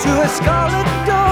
to a scarlet door.